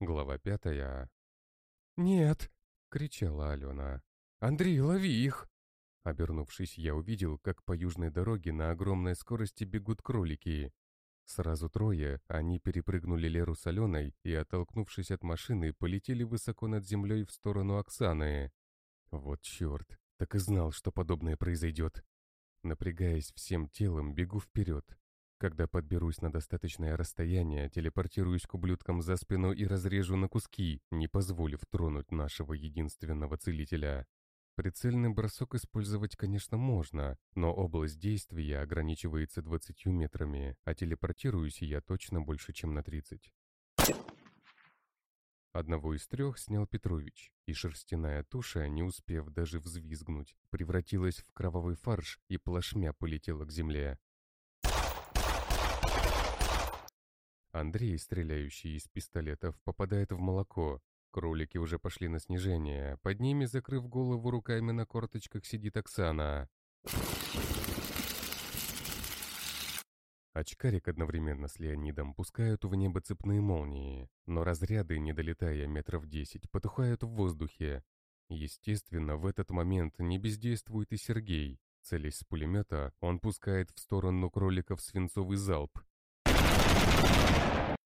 Глава пятая. «Нет!» — кричала Алена. «Андрей, лови их!» Обернувшись, я увидел, как по южной дороге на огромной скорости бегут кролики. Сразу трое, они перепрыгнули Леру с Аленой и, оттолкнувшись от машины, полетели высоко над землей в сторону Оксаны. Вот черт, так и знал, что подобное произойдет. Напрягаясь всем телом, бегу вперед. Когда подберусь на достаточное расстояние, телепортируюсь к ублюдкам за спину и разрежу на куски, не позволив тронуть нашего единственного целителя. Прицельный бросок использовать, конечно, можно, но область действия ограничивается 20 метрами, а телепортируюсь я точно больше, чем на 30. Одного из трех снял Петрович, и шерстяная туша, не успев даже взвизгнуть, превратилась в кровавый фарш и плашмя полетела к земле. Андрей, стреляющий из пистолетов, попадает в молоко, Кролики уже пошли на снижение. Под ними, закрыв голову руками на корточках, сидит Оксана. Очкарик одновременно с Леонидом пускают в небо цепные молнии, но разряды, не долетая метров десять, потухают в воздухе. Естественно, в этот момент не бездействует и Сергей. Целясь с пулемета, он пускает в сторону кроликов свинцовый залп,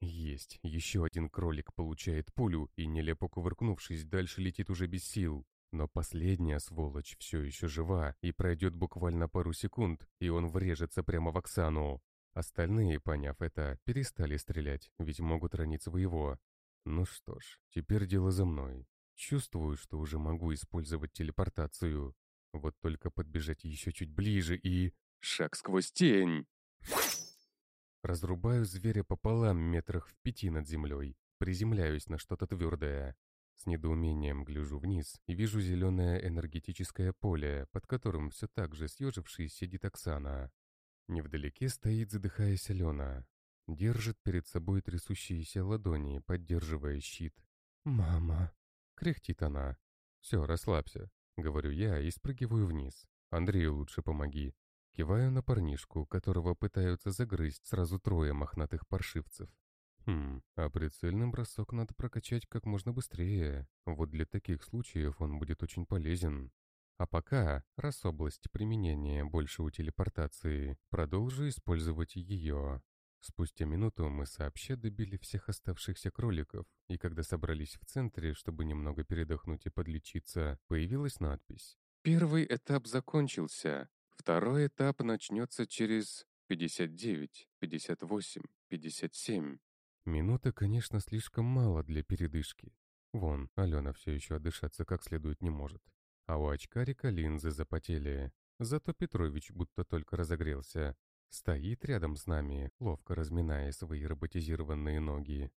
есть, еще один кролик получает пулю и, нелепо кувыркнувшись, дальше летит уже без сил. Но последняя сволочь все еще жива и пройдет буквально пару секунд, и он врежется прямо в Оксану. Остальные, поняв это, перестали стрелять, ведь могут ранить своего. Ну что ж, теперь дело за мной. Чувствую, что уже могу использовать телепортацию. Вот только подбежать еще чуть ближе и... Шаг сквозь тень! Разрубаю зверя пополам метрах в пяти над землей, приземляюсь на что-то твердое. С недоумением гляжу вниз и вижу зеленое энергетическое поле, под которым все так же съежившись сидит Оксана. Невдалеке стоит, задыхаясь Алена. Держит перед собой трясущиеся ладони, поддерживая щит. «Мама!» — кряхтит она. «Все, расслабься», — говорю я и спрыгиваю вниз. «Андрею лучше помоги. Киваю на парнишку, которого пытаются загрызть сразу трое мохнатых паршивцев. Хм, а прицельный бросок надо прокачать как можно быстрее. Вот для таких случаев он будет очень полезен. А пока, раз область применения больше у телепортации, продолжу использовать ее. Спустя минуту мы сообща добили всех оставшихся кроликов, и когда собрались в центре, чтобы немного передохнуть и подлечиться, появилась надпись. «Первый этап закончился. Второй этап начнется через 59, 58, 57. Минута, конечно, слишком мало для передышки. Вон, Алена все еще отдышаться как следует не может. А у очкарика линзы запотели. Зато Петрович будто только разогрелся. Стоит рядом с нами, ловко разминая свои роботизированные ноги.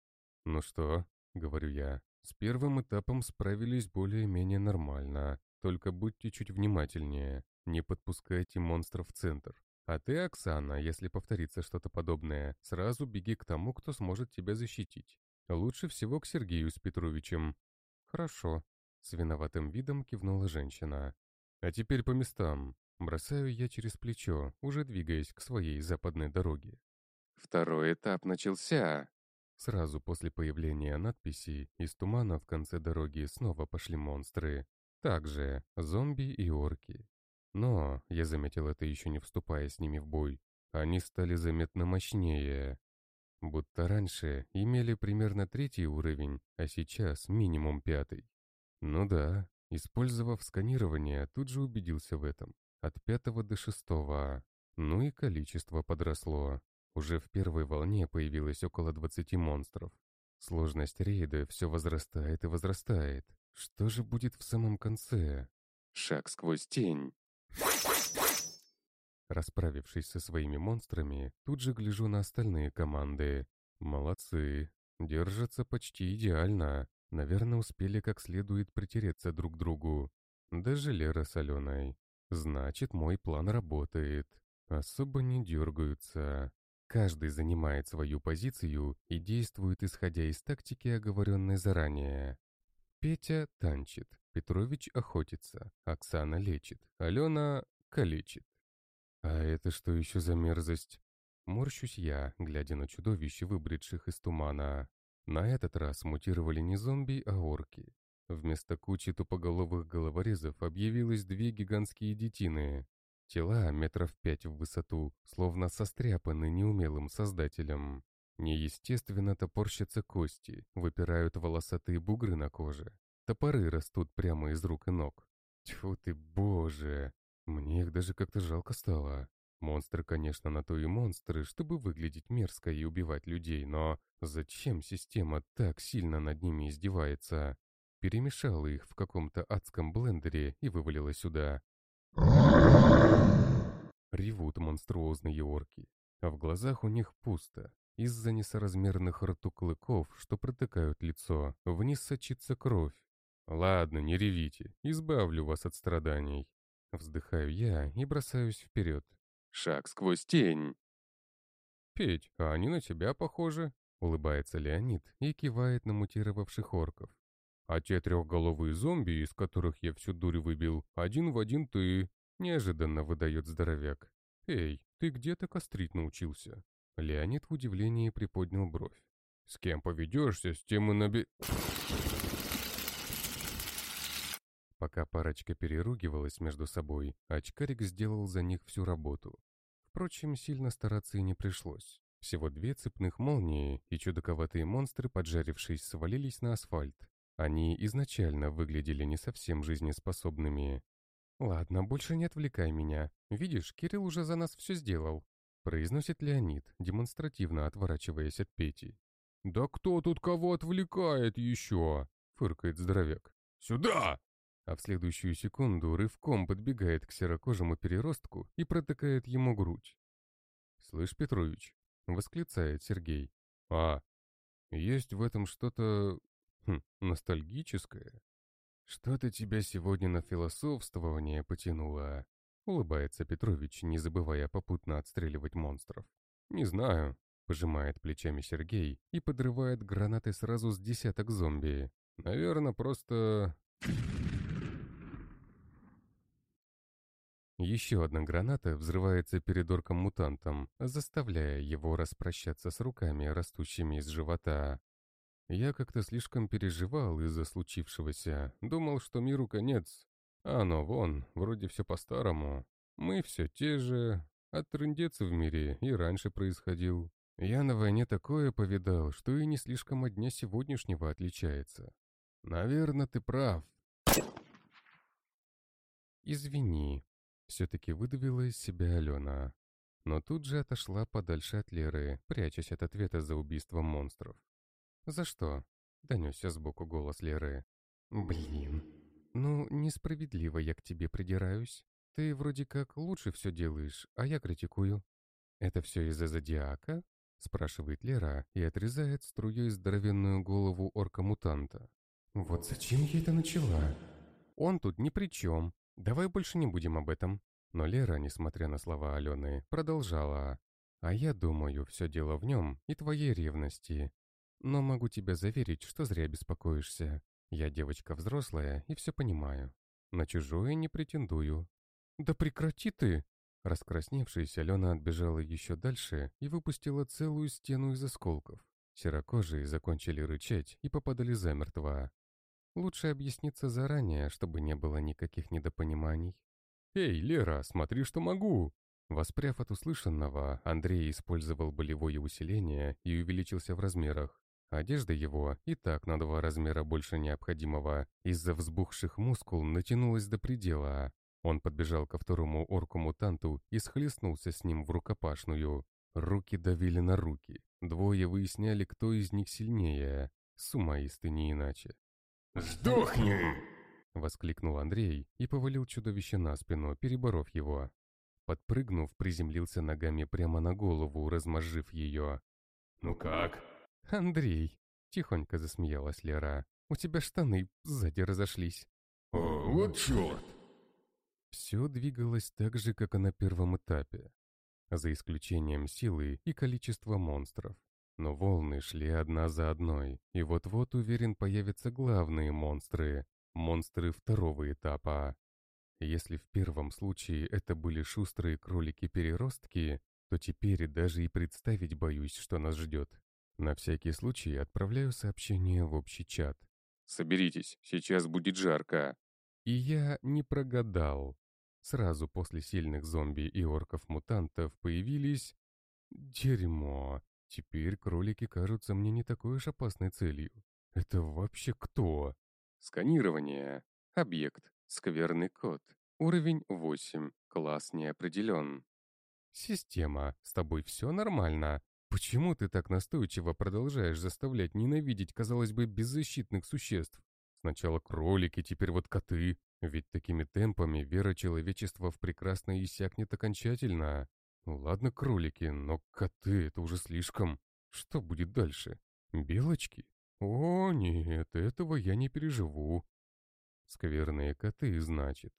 «Ну что?» — говорю я. «С первым этапом справились более-менее нормально. Только будьте чуть внимательнее. Не подпускайте монстров в центр. А ты, Оксана, если повторится что-то подобное, сразу беги к тому, кто сможет тебя защитить. Лучше всего к Сергею с Петровичем. Хорошо. С виноватым видом кивнула женщина. А теперь по местам. Бросаю я через плечо, уже двигаясь к своей западной дороге. Второй этап начался. Сразу после появления надписи из тумана в конце дороги снова пошли монстры. Также зомби и орки. Но, я заметил это еще не вступая с ними в бой, они стали заметно мощнее. Будто раньше имели примерно третий уровень, а сейчас минимум пятый. Ну да, использовав сканирование, тут же убедился в этом. От пятого до шестого. Ну и количество подросло. Уже в первой волне появилось около 20 монстров. Сложность рейда все возрастает и возрастает. Что же будет в самом конце? Шаг сквозь тень. Расправившись со своими монстрами, тут же гляжу на остальные команды. Молодцы. Держатся почти идеально. Наверное, успели как следует притереться друг к другу. Даже Лера с Аленой. Значит, мой план работает. Особо не дергаются. Каждый занимает свою позицию и действует, исходя из тактики, оговоренной заранее. Петя танчит, Петрович охотится, Оксана лечит, Алена калечит. А это что еще за мерзость? Морщусь я, глядя на чудовище, выбредших из тумана. На этот раз мутировали не зомби, а орки. Вместо кучи тупоголовых головорезов объявилось две гигантские детины. Тела метров пять в высоту, словно состряпаны неумелым создателем. Неестественно топорщатся кости, выпирают волосатые бугры на коже. Топоры растут прямо из рук и ног. Тьфу ты, боже! Мне их даже как-то жалко стало. Монстры, конечно, на то и монстры, чтобы выглядеть мерзко и убивать людей, но зачем система так сильно над ними издевается? Перемешала их в каком-то адском блендере и вывалила сюда. Ревут монструозные орки, а в глазах у них пусто. Из-за несоразмерных рту клыков, что протыкают лицо, вниз сочится кровь. «Ладно, не ревите, избавлю вас от страданий». Вздыхаю я и бросаюсь вперед. Шаг сквозь тень. «Петь, а они на тебя похожи?» — улыбается Леонид и кивает на мутировавших орков. «А те трехголовые зомби, из которых я всю дурь выбил, один в один ты!» — неожиданно выдает здоровяк. «Эй, ты где-то кострить научился?» Леонид в удивлении приподнял бровь. «С кем поведешься, с тем и наби...» Пока парочка переругивалась между собой, очкарик сделал за них всю работу. Впрочем, сильно стараться и не пришлось. Всего две цепных молнии, и чудаковатые монстры, поджарившись, свалились на асфальт. Они изначально выглядели не совсем жизнеспособными. «Ладно, больше не отвлекай меня. Видишь, Кирилл уже за нас все сделал», произносит Леонид, демонстративно отворачиваясь от Пети. «Да кто тут кого отвлекает еще?» фыркает здоровяк. «Сюда!» а в следующую секунду рывком подбегает к серокожему переростку и протыкает ему грудь. «Слышь, Петрович», — восклицает Сергей, — «а, есть в этом что-то... Хм, ностальгическое?» «Что-то тебя сегодня на философствование потянуло», — улыбается Петрович, не забывая попутно отстреливать монстров. «Не знаю», — пожимает плечами Сергей и подрывает гранаты сразу с десяток зомби. «Наверное, просто...» Еще одна граната взрывается перед орком-мутантом, заставляя его распрощаться с руками, растущими из живота. Я как-то слишком переживал из-за случившегося, думал, что миру конец. А оно вон, вроде все по-старому. Мы все те же, а трындец в мире и раньше происходил. Я на войне такое повидал, что и не слишком от дня сегодняшнего отличается. Наверное, ты прав. Извини, все-таки выдавила из себя Алена. Но тут же отошла подальше от Леры, прячась от ответа за убийством монстров. «За что?» — донесся сбоку голос Леры. «Блин. Ну, несправедливо я к тебе придираюсь. Ты вроде как лучше все делаешь, а я критикую». «Это все из-за зодиака?» — спрашивает Лера и отрезает струей здоровенную голову орка-мутанта. «Вот зачем я это начала?» «Он тут ни при чем. «Давай больше не будем об этом». Но Лера, несмотря на слова Алены, продолжала. «А я думаю, все дело в нем и твоей ревности. Но могу тебя заверить, что зря беспокоишься. Я девочка взрослая и все понимаю. На чужое не претендую». «Да прекрати ты!» Раскрасневшись, Алена отбежала еще дальше и выпустила целую стену из осколков. Серокожие закончили рычать и попадали замертво. Лучше объясниться заранее, чтобы не было никаких недопониманий. «Эй, Лера, смотри, что могу!» Воспряв от услышанного, Андрей использовал болевое усиление и увеличился в размерах. Одежда его, и так на два размера больше необходимого, из-за взбухших мускул натянулась до предела. Он подбежал ко второму орку-мутанту и схлестнулся с ним в рукопашную. Руки давили на руки. Двое выясняли, кто из них сильнее. Сумаисты не иначе. «Сдохни!» — воскликнул Андрей и повалил чудовище на спину, переборов его. Подпрыгнув, приземлился ногами прямо на голову, размозжив ее. «Ну как?» «Андрей!» — тихонько засмеялась Лера. «У тебя штаны сзади разошлись». «О, вот черт!» Все двигалось так же, как и на первом этапе, за исключением силы и количества монстров. Но волны шли одна за одной, и вот-вот, уверен, появятся главные монстры, монстры второго этапа. Если в первом случае это были шустрые кролики-переростки, то теперь даже и представить боюсь, что нас ждет. На всякий случай отправляю сообщение в общий чат. «Соберитесь, сейчас будет жарко». И я не прогадал. Сразу после сильных зомби и орков-мутантов появились... Дерьмо. Теперь кролики кажутся мне не такой уж опасной целью. Это вообще кто? Сканирование. Объект. Скверный код. Уровень 8. Класс не определен. Система, с тобой все нормально? Почему ты так настойчиво продолжаешь заставлять ненавидеть, казалось бы, беззащитных существ? Сначала кролики, теперь вот коты. Ведь такими темпами вера человечества в прекрасное иссякнет окончательно. Ну ладно, кролики, но коты — это уже слишком. Что будет дальше? Белочки? О, нет, этого я не переживу. Скверные коты, значит.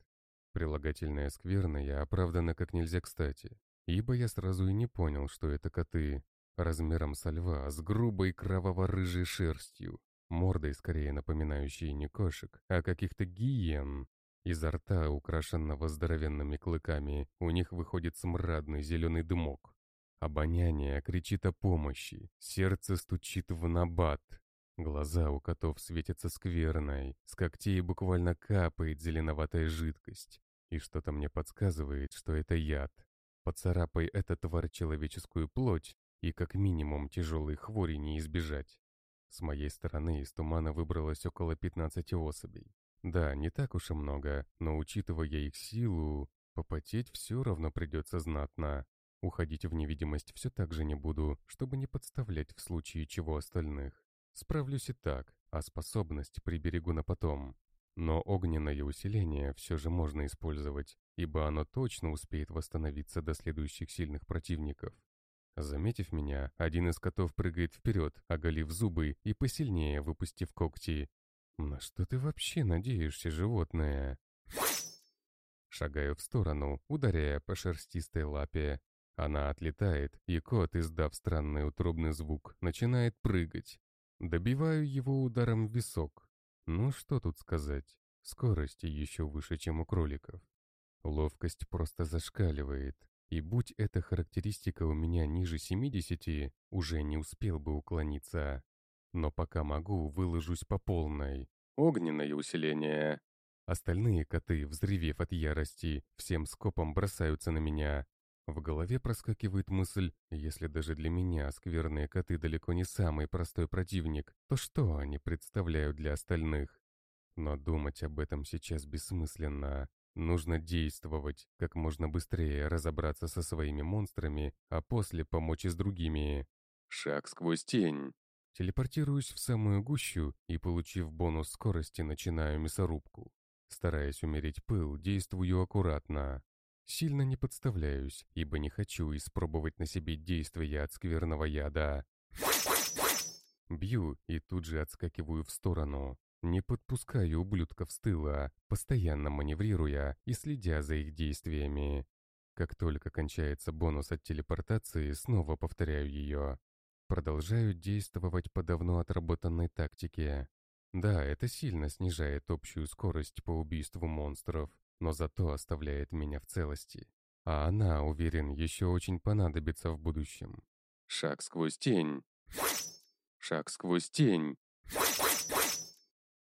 Прилагательное «скверное» оправдано как нельзя кстати, ибо я сразу и не понял, что это коты, размером со льва, с грубой кроваво-рыжей шерстью, мордой скорее напоминающей не кошек, а каких-то гиен. Изо рта, украшенного здоровенными клыками, у них выходит смрадный зеленый дымок. Обоняние кричит о помощи, сердце стучит в набат. Глаза у котов светятся скверной, с когтей буквально капает зеленоватая жидкость. И что-то мне подсказывает, что это яд. Поцарапай эта тварь человеческую плоть, и как минимум тяжелой хвори не избежать. С моей стороны из тумана выбралось около 15 особей. Да, не так уж и много, но учитывая их силу, попотеть все равно придется знатно. Уходить в невидимость все так же не буду, чтобы не подставлять в случае чего остальных. Справлюсь и так, а способность приберегу на потом. Но огненное усиление все же можно использовать, ибо оно точно успеет восстановиться до следующих сильных противников. Заметив меня, один из котов прыгает вперед, оголив зубы и посильнее выпустив когти. «На что ты вообще надеешься, животное?» Шагаю в сторону, ударяя по шерстистой лапе. Она отлетает, и кот, издав странный утробный звук, начинает прыгать. Добиваю его ударом в висок. Ну что тут сказать, скорость еще выше, чем у кроликов. Ловкость просто зашкаливает. И будь эта характеристика у меня ниже 70, уже не успел бы уклониться. Но пока могу, выложусь по полной. Огненное усиление. Остальные коты, взревев от ярости, всем скопом бросаются на меня. В голове проскакивает мысль, если даже для меня скверные коты далеко не самый простой противник, то что они представляют для остальных? Но думать об этом сейчас бессмысленно. Нужно действовать, как можно быстрее разобраться со своими монстрами, а после помочь и с другими. Шаг сквозь тень. Телепортируюсь в самую гущу и, получив бонус скорости, начинаю мясорубку. Стараясь умерить пыл, действую аккуратно. Сильно не подставляюсь, ибо не хочу испробовать на себе действия от скверного яда. Бью и тут же отскакиваю в сторону. Не подпускаю ублюдков с тыла, постоянно маневрируя и следя за их действиями. Как только кончается бонус от телепортации, снова повторяю ее. Продолжаю действовать по давно отработанной тактике. Да, это сильно снижает общую скорость по убийству монстров, но зато оставляет меня в целости. А она, уверен, еще очень понадобится в будущем. Шаг сквозь тень. Шаг сквозь тень.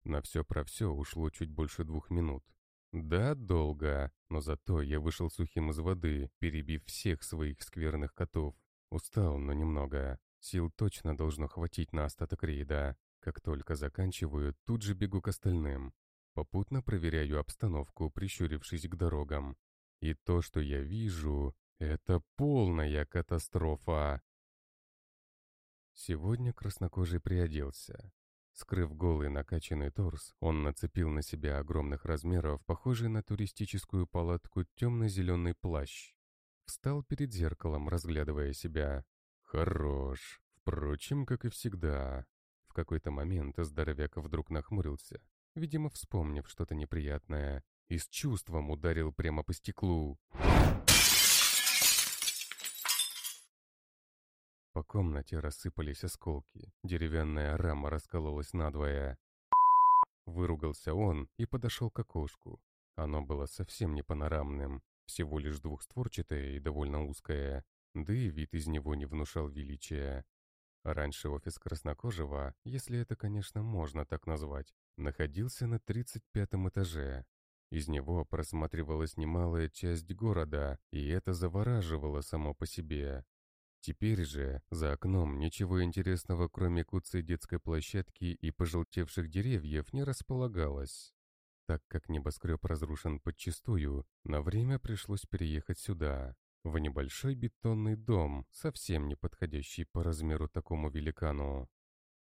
На все про все ушло чуть больше двух минут. Да, долго, но зато я вышел сухим из воды, перебив всех своих скверных котов. Устал, но немного. Сил точно должно хватить на остаток рейда. Как только заканчиваю, тут же бегу к остальным. Попутно проверяю обстановку, прищурившись к дорогам. И то, что я вижу, это полная катастрофа. Сегодня краснокожий приоделся. Скрыв голый накачанный торс, он нацепил на себя огромных размеров, похожий на туристическую палатку, темно-зеленый плащ. Встал перед зеркалом, разглядывая себя. Хорош. Впрочем, как и всегда. В какой-то момент здоровяк вдруг нахмурился, видимо, вспомнив что-то неприятное, и с чувством ударил прямо по стеклу. По комнате рассыпались осколки, деревянная рама раскололась надвое. Выругался он и подошел к окошку. Оно было совсем не панорамным, всего лишь двухстворчатое и довольно узкое, да и вид из него не внушал величия. Раньше офис Краснокожего, если это, конечно, можно так назвать, находился на 35 этаже. Из него просматривалась немалая часть города, и это завораживало само по себе. Теперь же за окном ничего интересного, кроме куцей детской площадки и пожелтевших деревьев, не располагалось. Так как небоскреб разрушен подчистую, на время пришлось переехать сюда, в небольшой бетонный дом, совсем не подходящий по размеру такому великану.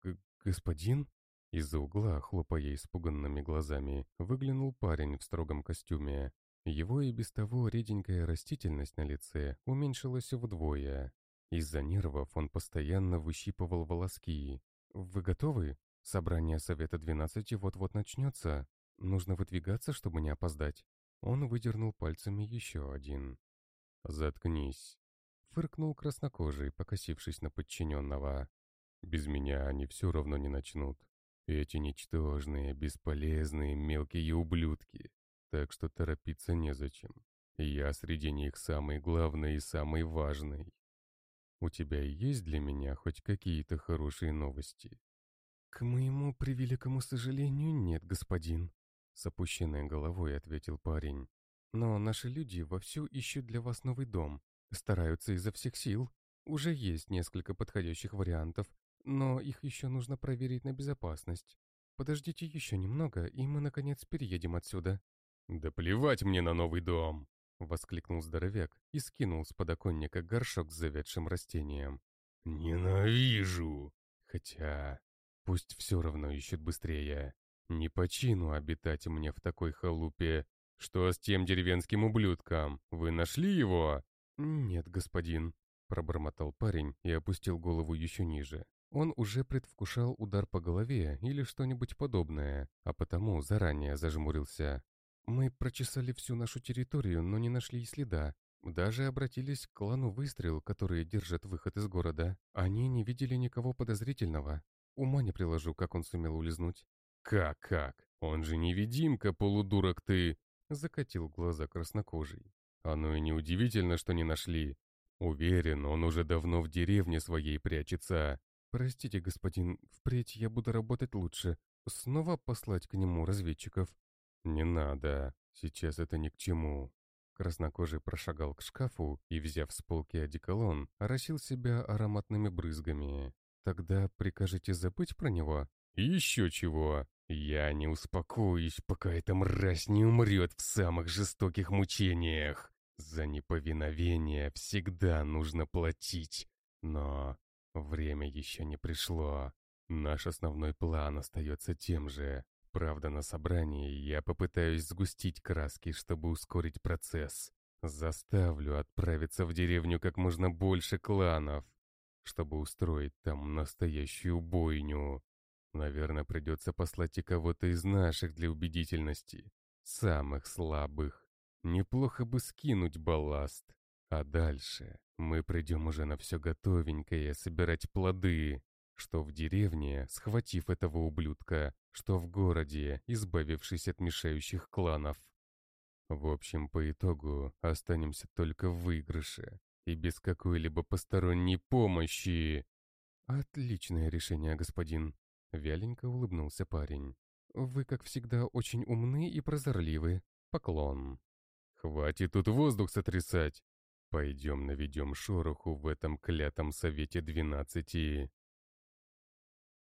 Г «Господин?» Из-за угла, хлопая испуганными глазами, выглянул парень в строгом костюме. Его и без того реденькая растительность на лице уменьшилась вдвое. Из-за нервов он постоянно выщипывал волоски. «Вы готовы? Собрание Совета 12 вот-вот начнется. Нужно выдвигаться, чтобы не опоздать». Он выдернул пальцами еще один. «Заткнись», — фыркнул краснокожий, покосившись на подчиненного. «Без меня они все равно не начнут. Эти ничтожные, бесполезные, мелкие ублюдки. Так что торопиться незачем. Я среди них самый главный и самый важный. У тебя есть для меня хоть какие-то хорошие новости?» «К моему превеликому сожалению, нет, господин», — с опущенной головой ответил парень. «Но наши люди вовсю ищут для вас новый дом, стараются изо всех сил. Уже есть несколько подходящих вариантов, но их еще нужно проверить на безопасность. Подождите еще немного, и мы, наконец, переедем отсюда». «Да плевать мне на новый дом!» — воскликнул здоровяк и скинул с подоконника горшок с завядшим растением. «Ненавижу!» Хотя, пусть все равно ищет быстрее. Не по чину обитать мне в такой халупе. Что с тем деревенским ублюдком? Вы нашли его? Нет, господин, пробормотал парень и опустил голову еще ниже. Он уже предвкушал удар по голове или что-нибудь подобное, а потому заранее зажмурился. Мы прочесали всю нашу территорию, но не нашли и следа. Даже обратились к клану Выстрел, которые держат выход из города. Они не видели никого подозрительного. Ума не приложу, как он сумел улизнуть. «Как-как? Он же невидимка, полудурок ты!» Закатил глаза краснокожий. «Оно и неудивительно, что не нашли. Уверен, он уже давно в деревне своей прячется». «Простите, господин, впредь я буду работать лучше. Снова послать к нему разведчиков?» «Не надо. Сейчас это ни к чему». Краснокожий прошагал к шкафу и, взяв с полки одеколон, оросил себя ароматными брызгами. «Тогда прикажете забыть про него?» «Еще чего. Я не успокоюсь, пока эта мразь не умрет в самых жестоких мучениях. За неповиновение всегда нужно платить. Но время еще не пришло. Наш основной план остается тем же. Правда, на собрании я попытаюсь сгустить краски, чтобы ускорить процесс. Заставлю отправиться в деревню как можно больше кланов, чтобы устроить там настоящую бойню. Наверное, придется послать и кого-то из наших для убедительности. Самых слабых. Неплохо бы скинуть балласт. А дальше мы придем уже на все готовенькое собирать плоды что в деревне, схватив этого ублюдка, что в городе, избавившись от мешающих кланов. В общем, по итогу останемся только в выигрыше и без какой-либо посторонней помощи. Отличное решение, господин. Вяленько улыбнулся парень. Вы, как всегда, очень умны и прозорливы. Поклон. Хватит тут воздух сотрясать. Пойдем наведем шороху в этом клятом совете двенадцати.